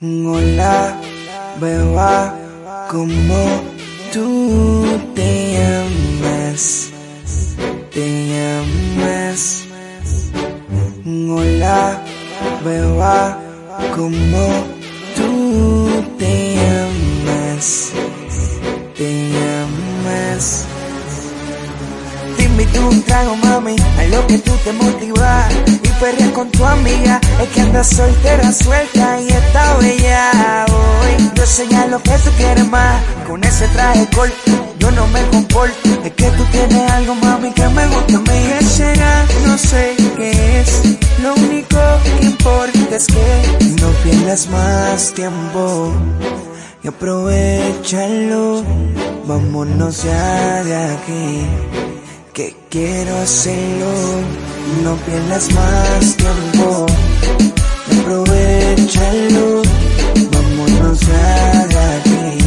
Hola, beba, como tú te llamas, te llamas. Hola, beba, como tú te llamas, te llamas. Te invito un trago, mami, a lo que tú te motivas. Perrear con tu amiga Es que andas soltera, suelta y está bella. Hoy Yo señalo que tú quieres más Con ese traje corto yo no me comporto. Es que tú tienes algo, mami, que me gusta a mí. ¿Qué será? No sé qué es Lo único que importa es que No pierdas más tiempo. Y aprovechalo Vámonos ya de aquí Que quiero hacerlo. No pierdas más tiempo, aprovechalo, vámonos ya de aquí,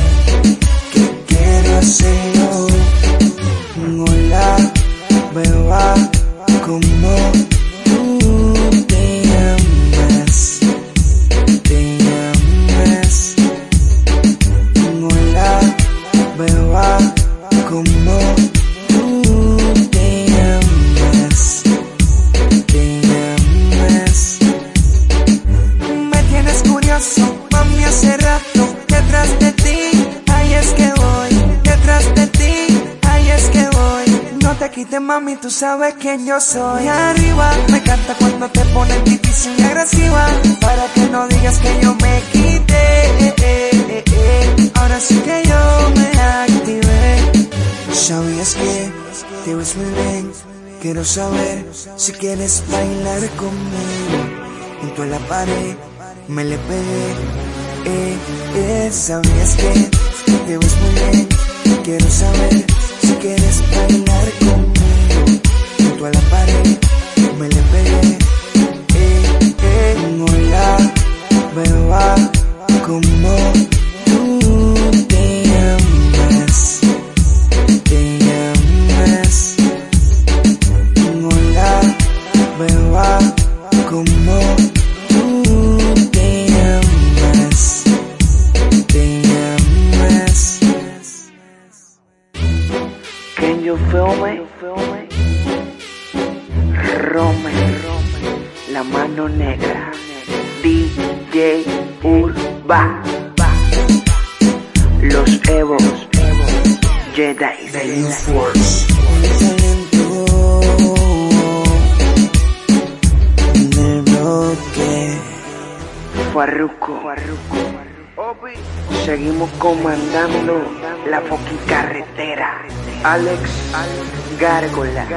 que quiero hacerlo. Hola, beba, como quite mami, tú sabes quién yo soy. Arriba, me encanta cuando te pones difícil y agresiva Para que no digas que yo me quité. Ahora sí que yo me activé. ¿Sabías que te ves muy bien? Quiero saber si quieres bailar conmigo Junto a la pared me le pegué eh, eh, ¿Sabías que te ves muy bien? Quiero saber si quieres bailar conmigo, junto a la pared, me le pegué. Eh, eh, hola, beba, como You feel me? Rome, la mano negra, DJ Urba, los Evos, Jedi, The Force. Farruko, Seguimos comandando la fucking carretera. Alex Gárgola.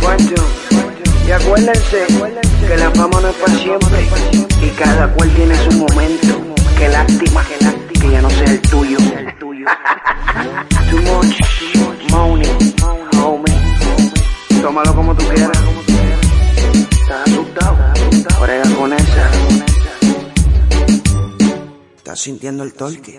Juancho. Y acuérdense que la fama no es para siempre. Y cada cual tiene su momento. Que lástima, que lástima que ya no sea el tuyo. Too much money, homie. Tómalo como tú quieras. ¿Estás asustado? Brega con esa. ¿Estás sintiendo el torque?